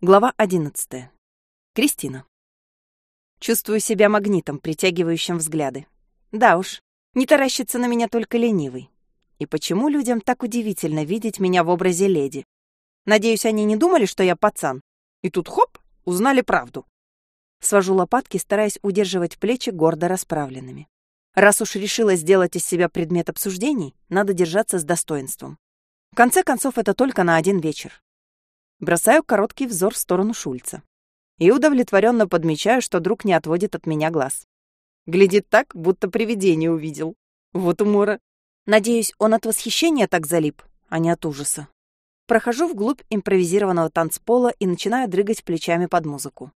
Глава 11. Кристина. Чувствую себя магнитом, притягивающим взгляды. Да уж, не таращится на меня только ленивый. И почему людям так удивительно видеть меня в образе леди? Надеюсь, они не думали, что я пацан. И тут хоп, узнали правду. Свожу лопатки, стараясь удерживать плечи гордо расправленными. Раз уж решила сделать из себя предмет обсуждений, надо держаться с достоинством. В конце концов, это только на один вечер. Бросаю короткий взор в сторону Шульца. И удовлетворенно подмечаю, что друг не отводит от меня глаз. Глядит так, будто привидение увидел. Вот умора. Надеюсь, он от восхищения так залип, а не от ужаса. Прохожу вглубь импровизированного танцпола и начинаю дрыгать плечами под музыку.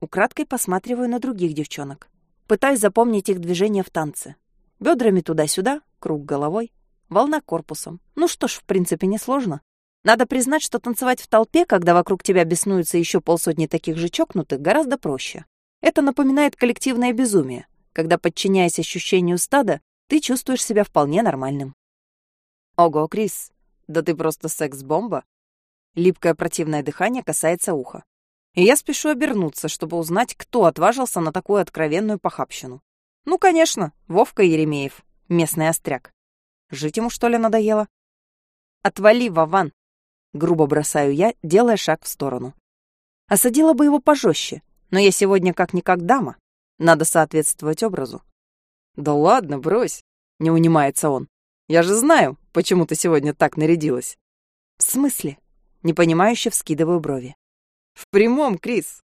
Украдкой посматриваю на других девчонок. Пытаюсь запомнить их движения в танце. Бедрами туда-сюда, круг головой, волна корпусом. Ну что ж, в принципе, несложно. Надо признать, что танцевать в толпе, когда вокруг тебя беснуются еще полсотни таких же чокнутых, гораздо проще. Это напоминает коллективное безумие, когда, подчиняясь ощущению стада, ты чувствуешь себя вполне нормальным. Ого, Крис, да ты просто секс-бомба. Липкое противное дыхание касается уха. И я спешу обернуться, чтобы узнать, кто отважился на такую откровенную похабщину. Ну, конечно, Вовка Еремеев, местный остряк. Жить ему, что ли, надоело? Отвали, Вован, Грубо бросаю я, делая шаг в сторону. Осадила бы его пожестче, но я сегодня как-никак дама. Надо соответствовать образу. «Да ладно, брось!» — не унимается он. «Я же знаю, почему ты сегодня так нарядилась». «В смысле?» — непонимающе вскидываю брови. «В прямом, Крис.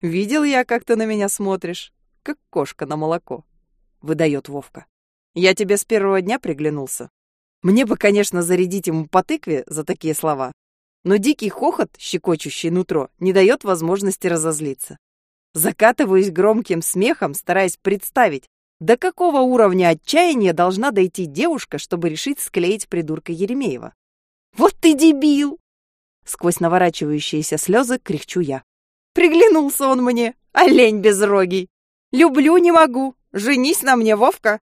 Видел я, как ты на меня смотришь, как кошка на молоко», — выдает Вовка. «Я тебе с первого дня приглянулся. Мне бы, конечно, зарядить ему по тыкве за такие слова, но дикий хохот, щекочущий нутро, не дает возможности разозлиться. Закатываюсь громким смехом, стараясь представить, до какого уровня отчаяния должна дойти девушка, чтобы решить склеить придурка Еремеева. «Вот ты дебил!» Сквозь наворачивающиеся слезы кряхчу я. «Приглянулся он мне, олень безрогий! Люблю не могу! Женись на мне, Вовка!»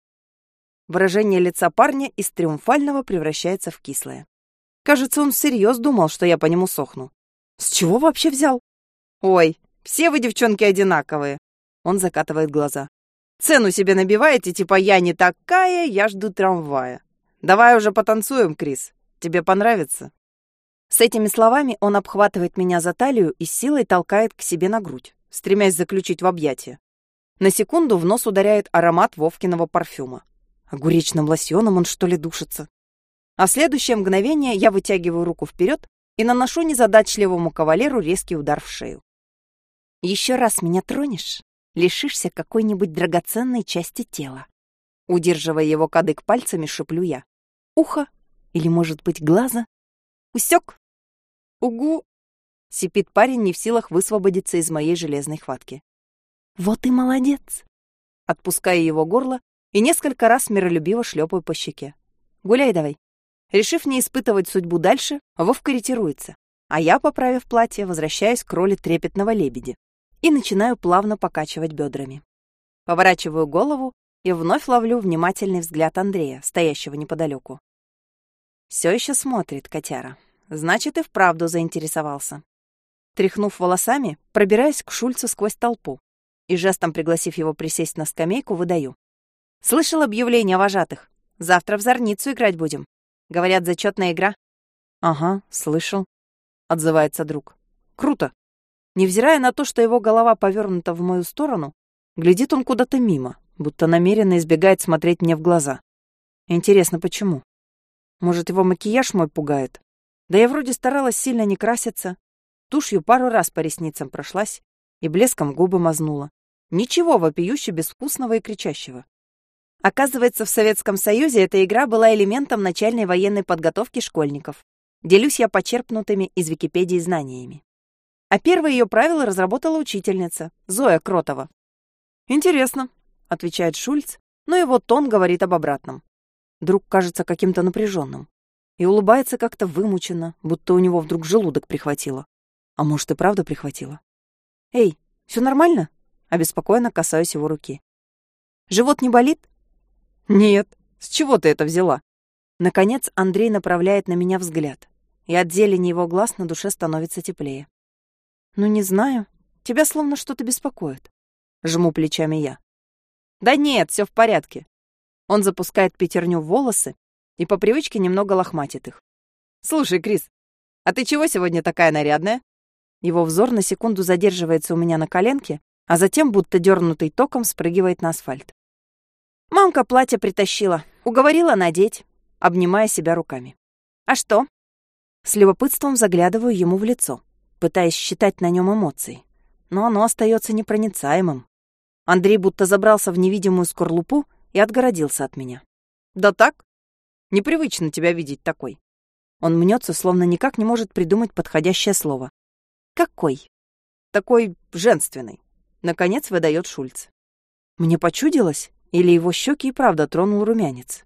Выражение лица парня из триумфального превращается в кислое. Кажется, он всерьез думал, что я по нему сохну. С чего вообще взял? Ой, все вы, девчонки, одинаковые. Он закатывает глаза. Цену себе набиваете, типа я не такая, я жду трамвая. Давай уже потанцуем, Крис. Тебе понравится? С этими словами он обхватывает меня за талию и силой толкает к себе на грудь, стремясь заключить в объятия. На секунду в нос ударяет аромат Вовкиного парфюма. Огуречным лосьоном он, что ли, душится? А в следующее мгновение я вытягиваю руку вперед и наношу незадачливому кавалеру резкий удар в шею. «Еще раз меня тронешь, лишишься какой-нибудь драгоценной части тела». Удерживая его кадык пальцами, шеплю я. «Ухо? Или, может быть, глаза?» «Усек?» «Угу!» — сипит парень, не в силах высвободиться из моей железной хватки. «Вот и молодец!» Отпуская его горло, и несколько раз миролюбиво шлепаю по щеке. «Гуляй давай». Решив не испытывать судьбу дальше, Вовка ретируется, а я, поправив платье, возвращаюсь к роли трепетного лебеди и начинаю плавно покачивать бедрами. Поворачиваю голову и вновь ловлю внимательный взгляд Андрея, стоящего неподалеку. Все еще смотрит котяра. Значит, и вправду заинтересовался. Тряхнув волосами, пробираюсь к Шульцу сквозь толпу и жестом пригласив его присесть на скамейку, выдаю. Слышал объявление вожатых. Завтра в Зорницу играть будем. Говорят, зачетная игра. Ага, слышал. Отзывается друг. Круто. Невзирая на то, что его голова повернута в мою сторону, глядит он куда-то мимо, будто намеренно избегает смотреть мне в глаза. Интересно, почему? Может, его макияж мой пугает? Да я вроде старалась сильно не краситься. Тушью пару раз по ресницам прошлась и блеском губы мазнула. Ничего вопиюще безвкусного и кричащего. Оказывается, в Советском Союзе эта игра была элементом начальной военной подготовки школьников. Делюсь я почерпнутыми из Википедии знаниями. А первое ее правило разработала учительница, Зоя Кротова. «Интересно», — отвечает Шульц, но его тон говорит об обратном. Друг кажется каким-то напряженным и улыбается как-то вымученно, будто у него вдруг желудок прихватило. А может, и правда прихватило. «Эй, все нормально?» — обеспокоенно касаюсь его руки. «Живот не болит?» «Нет. С чего ты это взяла?» Наконец Андрей направляет на меня взгляд, и от зелени его глаз на душе становится теплее. Ну, не знаю. Тебя словно что-то беспокоит. Жму плечами я. Да нет, все в порядке. Он запускает пятерню в волосы и по привычке немного лохматит их. Слушай, Крис, а ты чего сегодня такая нарядная? Его взор на секунду задерживается у меня на коленке, а затем, будто дернутый током, спрыгивает на асфальт. Мамка платье притащила, уговорила надеть, обнимая себя руками. А что? С любопытством заглядываю ему в лицо, пытаясь считать на нем эмоции, но оно остается непроницаемым. Андрей будто забрался в невидимую скорлупу и отгородился от меня. «Да так? Непривычно тебя видеть такой». Он мнется, словно никак не может придумать подходящее слово. «Какой?» «Такой женственный», — наконец выдает Шульц. Мне почудилось, или его щеки и правда тронул румянец?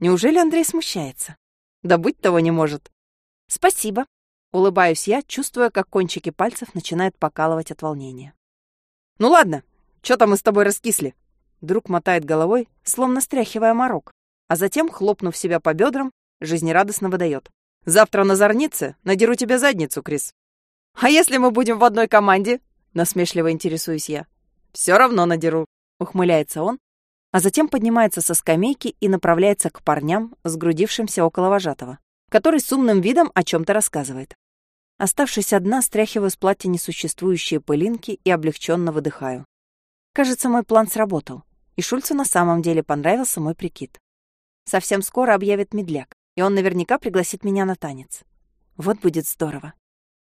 Неужели Андрей смущается? Да быть того не может. «Спасибо», — улыбаюсь я, чувствуя, как кончики пальцев начинают покалывать от волнения. «Ну ладно, что-то мы с тобой раскисли». Друг мотает головой, словно стряхивая морок, а затем, хлопнув себя по бедрам, жизнерадостно выдает. «Завтра на зорнице надеру тебе задницу, Крис». «А если мы будем в одной команде?» Насмешливо интересуюсь я. «Все равно надеру», — ухмыляется он, а затем поднимается со скамейки и направляется к парням, сгрудившимся около вожатого, который с умным видом о чем то рассказывает. Оставшись одна, стряхиваю с платья несуществующие пылинки и облегченно выдыхаю. Кажется, мой план сработал, и Шульцу на самом деле понравился мой прикид. Совсем скоро объявит медляк, и он наверняка пригласит меня на танец. Вот будет здорово.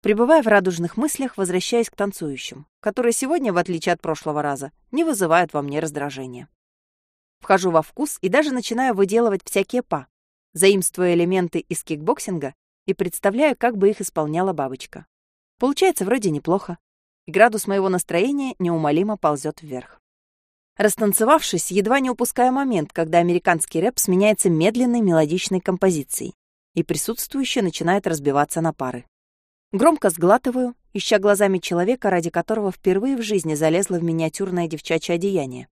Пребывая в радужных мыслях, возвращаюсь к танцующим, которые сегодня, в отличие от прошлого раза, не вызывают во мне раздражения. Вхожу во вкус и даже начинаю выделывать всякие па, заимствуя элементы из кикбоксинга и представляю, как бы их исполняла бабочка. Получается вроде неплохо, и градус моего настроения неумолимо ползет вверх. Растанцевавшись, едва не упускаю момент, когда американский рэп сменяется медленной мелодичной композицией, и присутствующие начинают разбиваться на пары. Громко сглатываю, ища глазами человека, ради которого впервые в жизни залезла в миниатюрное девчачье одеяние,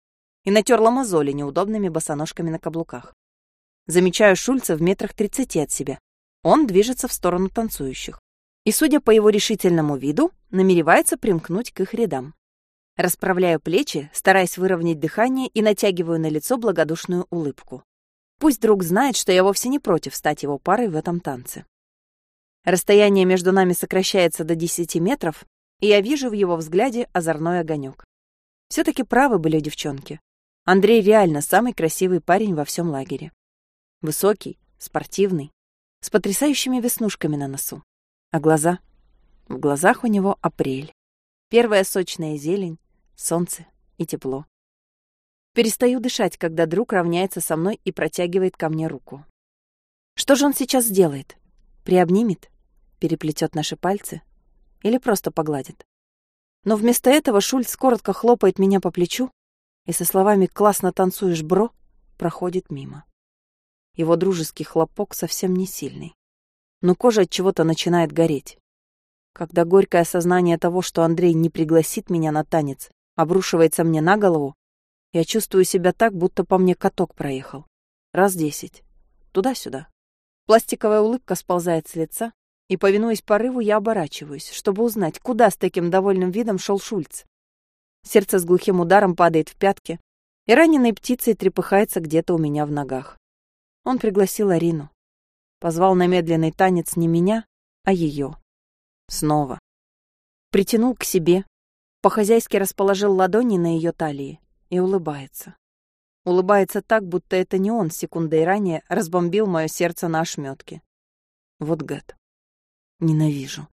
и натерла мозоли неудобными босоножками на каблуках. Замечаю Шульца в метрах тридцати от себя. Он движется в сторону танцующих и, судя по его решительному виду, намеревается примкнуть к их рядам. Расправляю плечи, стараясь выровнять дыхание и натягиваю на лицо благодушную улыбку. Пусть друг знает, что я вовсе не против стать его парой в этом танце. Расстояние между нами сокращается до 10 метров, и я вижу в его взгляде озорной огонек. все таки правы были девчонки. Андрей реально самый красивый парень во всем лагере. Высокий, спортивный, с потрясающими веснушками на носу. А глаза? В глазах у него апрель. Первая сочная зелень, солнце и тепло. Перестаю дышать, когда друг равняется со мной и протягивает ко мне руку. Что же он сейчас сделает? Приобнимет? Переплетет наши пальцы? Или просто погладит? Но вместо этого Шульц коротко хлопает меня по плечу и со словами «классно танцуешь, бро» проходит мимо. Его дружеский хлопок совсем не сильный но кожа от чего-то начинает гореть. Когда горькое осознание того, что Андрей не пригласит меня на танец, обрушивается мне на голову, я чувствую себя так, будто по мне каток проехал. Раз десять. Туда-сюда. Пластиковая улыбка сползает с лица, и, повинуясь порыву, я оборачиваюсь, чтобы узнать, куда с таким довольным видом шел Шульц. Сердце с глухим ударом падает в пятки, и раненой птицей трепыхается где-то у меня в ногах. Он пригласил Арину. Позвал на медленный танец не меня, а ее. Снова. Притянул к себе, по-хозяйски расположил ладони на ее талии и улыбается. Улыбается так, будто это не он секундой ранее разбомбил мое сердце на ошметке. Вот гад. Ненавижу.